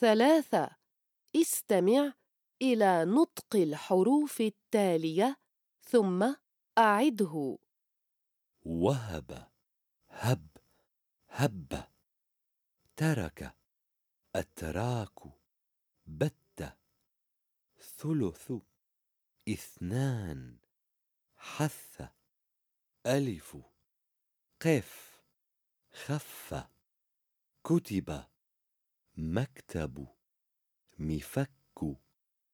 ثلاثة. استمع إلى نطق الحروف التالية ثم أعده. وهب هب هب. ترك أتراك بت. ثلث اثنان. حث ألف. قف خف. كتب مكتب مفك